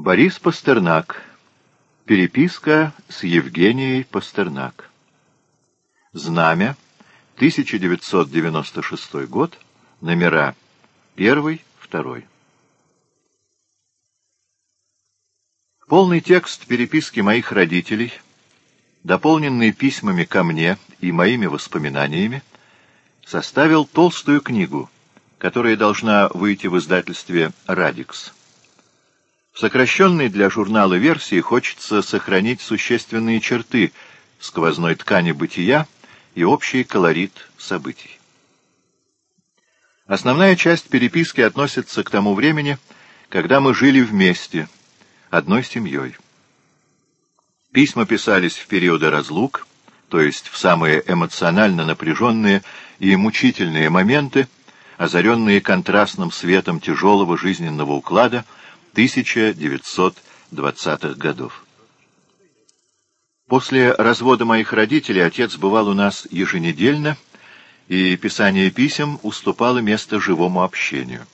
Борис Пастернак. Переписка с Евгенией Пастернак. Знамя. 1996 год. Номера 1, 2. Полный текст переписки моих родителей, дополненный письмами ко мне и моими воспоминаниями, составил толстую книгу, которая должна выйти в издательстве «Радикс». В сокращенной для журнала версии хочется сохранить существенные черты сквозной ткани бытия и общий колорит событий. Основная часть переписки относится к тому времени, когда мы жили вместе, одной семьей. Письма писались в периоды разлук, то есть в самые эмоционально напряженные и мучительные моменты, озаренные контрастным светом тяжелого жизненного уклада — 1920-х годов. После развода моих родителей отец бывал у нас еженедельно, и писание писем уступало место живому общению.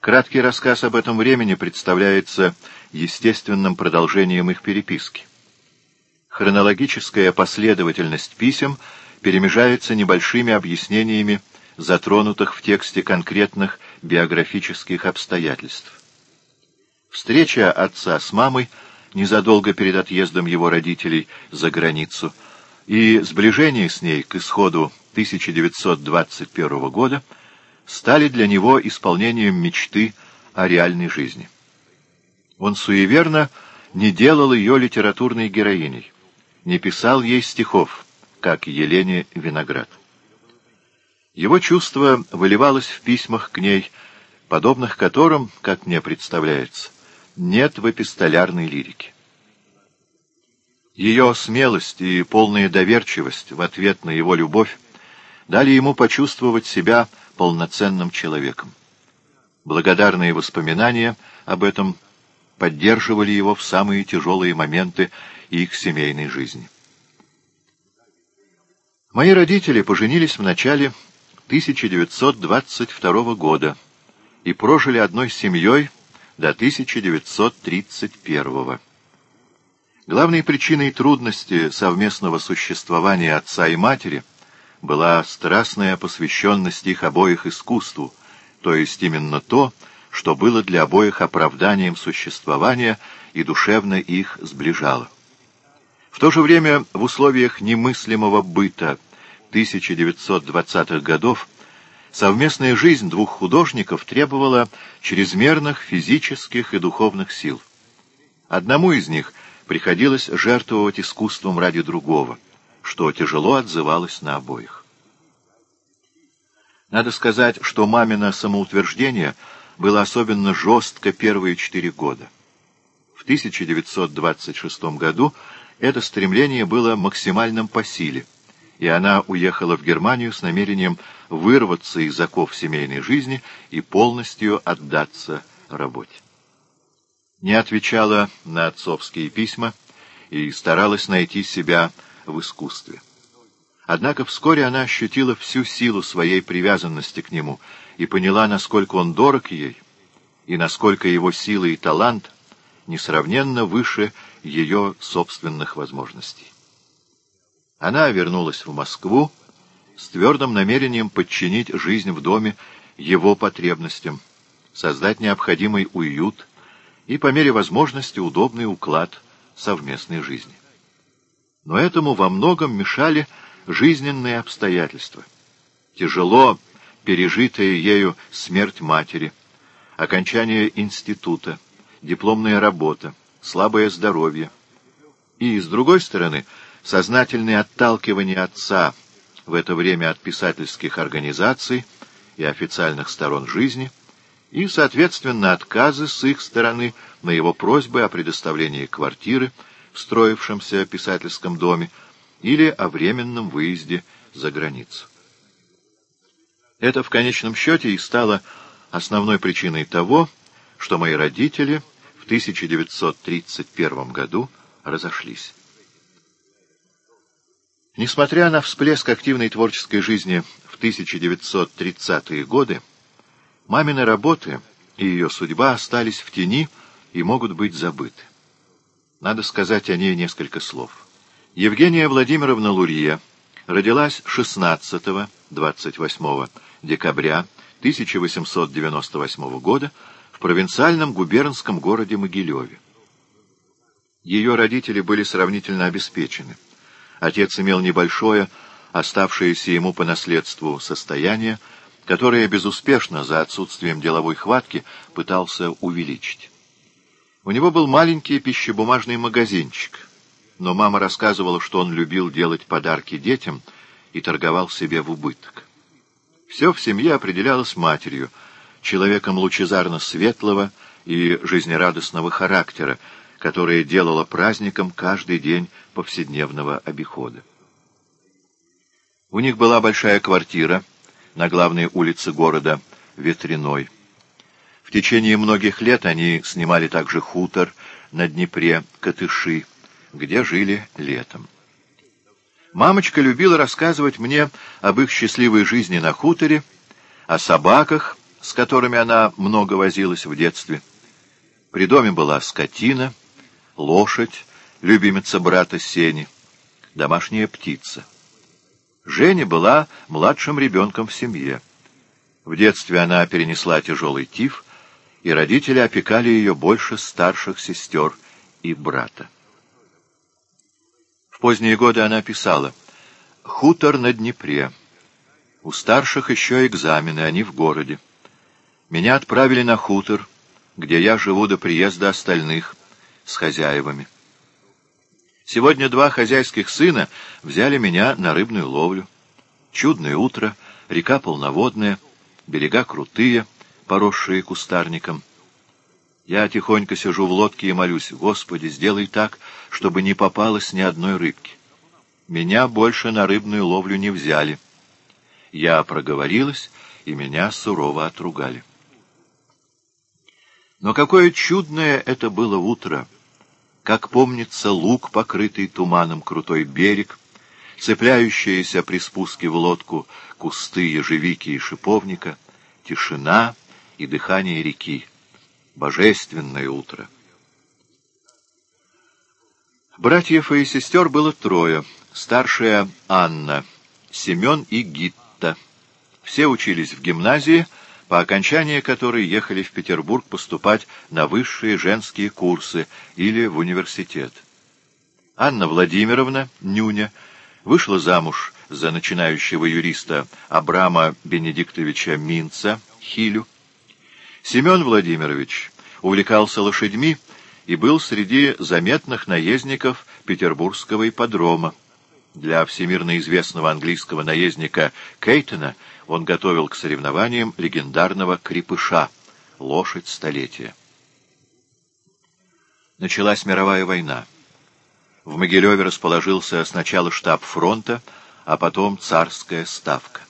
Краткий рассказ об этом времени представляется естественным продолжением их переписки. Хронологическая последовательность писем перемежается небольшими объяснениями затронутых в тексте конкретных биографических обстоятельств. Встреча отца с мамой незадолго перед отъездом его родителей за границу и сближение с ней к исходу 1921 года стали для него исполнением мечты о реальной жизни. Он суеверно не делал ее литературной героиней, не писал ей стихов, как Елене Виноград. Его чувство выливалось в письмах к ней, подобных которым, как мне представляется, нет в эпистолярной лирике. Ее смелость и полная доверчивость в ответ на его любовь дали ему почувствовать себя полноценным человеком. Благодарные воспоминания об этом поддерживали его в самые тяжелые моменты их семейной жизни. Мои родители поженились в начале 1922 года и прожили одной семьей до 1931 года. Главной причиной трудности совместного существования отца и матери была страстная посвященность их обоих искусству, то есть именно то, что было для обоих оправданием существования и душевно их сближало. В то же время в условиях немыслимого быта 1920-х годов Совместная жизнь двух художников требовала чрезмерных физических и духовных сил. Одному из них приходилось жертвовать искусством ради другого, что тяжело отзывалось на обоих. Надо сказать, что мамино самоутверждение было особенно жестко первые четыре года. В 1926 году это стремление было максимальным по силе — и она уехала в Германию с намерением вырваться из оков семейной жизни и полностью отдаться работе. Не отвечала на отцовские письма и старалась найти себя в искусстве. Однако вскоре она ощутила всю силу своей привязанности к нему и поняла, насколько он дорог ей, и насколько его сила и талант несравненно выше ее собственных возможностей. Она вернулась в Москву с твердым намерением подчинить жизнь в доме его потребностям, создать необходимый уют и, по мере возможности, удобный уклад совместной жизни. Но этому во многом мешали жизненные обстоятельства. Тяжело пережитая ею смерть матери, окончание института, дипломная работа, слабое здоровье. И, с другой стороны, сознательное отталкивание отца в это время от писательских организаций и официальных сторон жизни и, соответственно, отказы с их стороны на его просьбы о предоставлении квартиры в строившемся писательском доме или о временном выезде за границу. Это в конечном счете и стало основной причиной того, что мои родители в 1931 году разошлись. Несмотря на всплеск активной творческой жизни в 1930-е годы, мамины работы и ее судьба остались в тени и могут быть забыты. Надо сказать о ней несколько слов. Евгения Владимировна Лурье родилась 16-28 декабря 1898 года в провинциальном губернском городе Могилеве. Ее родители были сравнительно обеспечены. Отец имел небольшое, оставшееся ему по наследству состояние, которое безуспешно за отсутствием деловой хватки пытался увеличить. У него был маленький пищебумажный магазинчик, но мама рассказывала, что он любил делать подарки детям и торговал себе в убыток. Все в семье определялось матерью, человеком лучезарно светлого и жизнерадостного характера, которая делала праздником каждый день повседневного обихода. У них была большая квартира на главной улице города Ветряной. В течение многих лет они снимали также хутор на Днепре Катыши, где жили летом. Мамочка любила рассказывать мне об их счастливой жизни на хуторе, о собаках, с которыми она много возилась в детстве. При доме была скотина, лошадь, любимица брата Сени, домашняя птица. Женя была младшим ребенком в семье. В детстве она перенесла тяжелый тиф, и родители опекали ее больше старших сестер и брата. В поздние годы она писала «Хутор на Днепре. У старших еще экзамены, они в городе. Меня отправили на хутор, где я живу до приезда остальных, с хозяевами. Сегодня два хозяйских сына взяли меня на рыбную ловлю. Чудное утро, река полноводная, берега крутые — поросшие кустарником. Я тихонько сижу в лодке и молюсь, «Господи, сделай так, чтобы не попалось ни одной рыбки». Меня больше на рыбную ловлю не взяли. Я проговорилась, и меня сурово отругали. Но какое чудное это было утро! Как помнится луг, покрытый туманом, крутой берег, цепляющиеся при спуске в лодку кусты ежевики и шиповника, тишина — и дыхание реки. Божественное утро. Братьев и сестер было трое. Старшая Анна, Семен и Гитта. Все учились в гимназии, по окончании которой ехали в Петербург поступать на высшие женские курсы или в университет. Анна Владимировна, нюня, вышла замуж за начинающего юриста Абрама Бенедиктовича Минца, Хилю, Семен Владимирович увлекался лошадьми и был среди заметных наездников Петербургского ипподрома. Для всемирно известного английского наездника Кейтона он готовил к соревнованиям легендарного крепыша — лошадь столетия. Началась мировая война. В Могилеве расположился сначала штаб фронта, а потом царская ставка.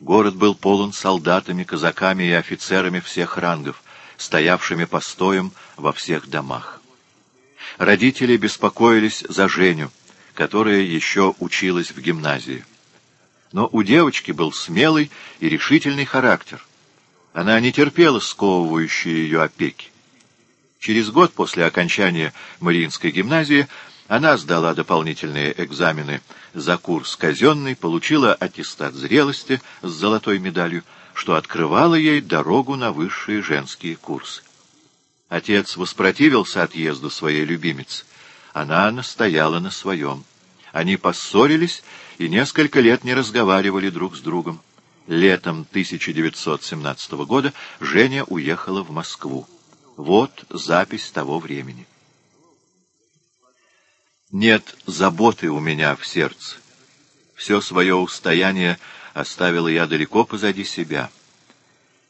Город был полон солдатами, казаками и офицерами всех рангов, стоявшими постоем во всех домах. Родители беспокоились за Женю, которая еще училась в гимназии. Но у девочки был смелый и решительный характер. Она не терпела сковывающей ее опеки. Через год после окончания Мариинской гимназии она сдала дополнительные экзамены за курс казенный, получила аттестат зрелости с золотой медалью, что открывало ей дорогу на высшие женские курсы. Отец воспротивился отъезду своей любимицы. Она настояла на своем. Они поссорились и несколько лет не разговаривали друг с другом. Летом 1917 года Женя уехала в Москву. Вот запись того времени. Нет заботы у меня в сердце. Все свое устояние оставила я далеко позади себя.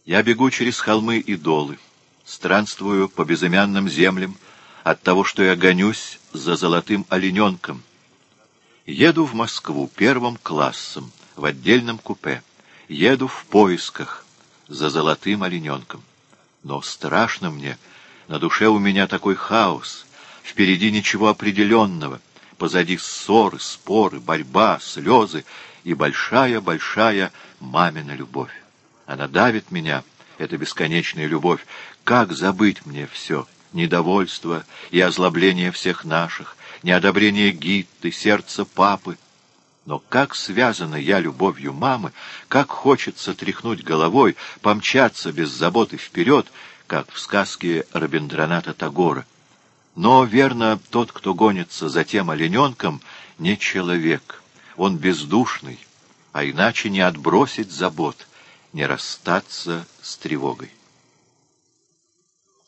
Я бегу через холмы и долы, странствую по безымянным землям от того, что я гонюсь за золотым олененком. Еду в Москву первым классом, в отдельном купе. Еду в поисках за золотым олененком. Но страшно мне, на душе у меня такой хаос — Впереди ничего определенного. Позади ссоры, споры, борьба, слезы и большая-большая мамина любовь. Она давит меня, эта бесконечная любовь. Как забыть мне все? недовольство и озлобление всех наших, неодобрение Гитты, сердца папы. Но как связана я любовью мамы, как хочется тряхнуть головой, помчаться без заботы вперед, как в сказке Рабиндраната Тагора. Но, верно, тот, кто гонится за тем олененком, не человек, он бездушный, а иначе не отбросить забот, не расстаться с тревогой.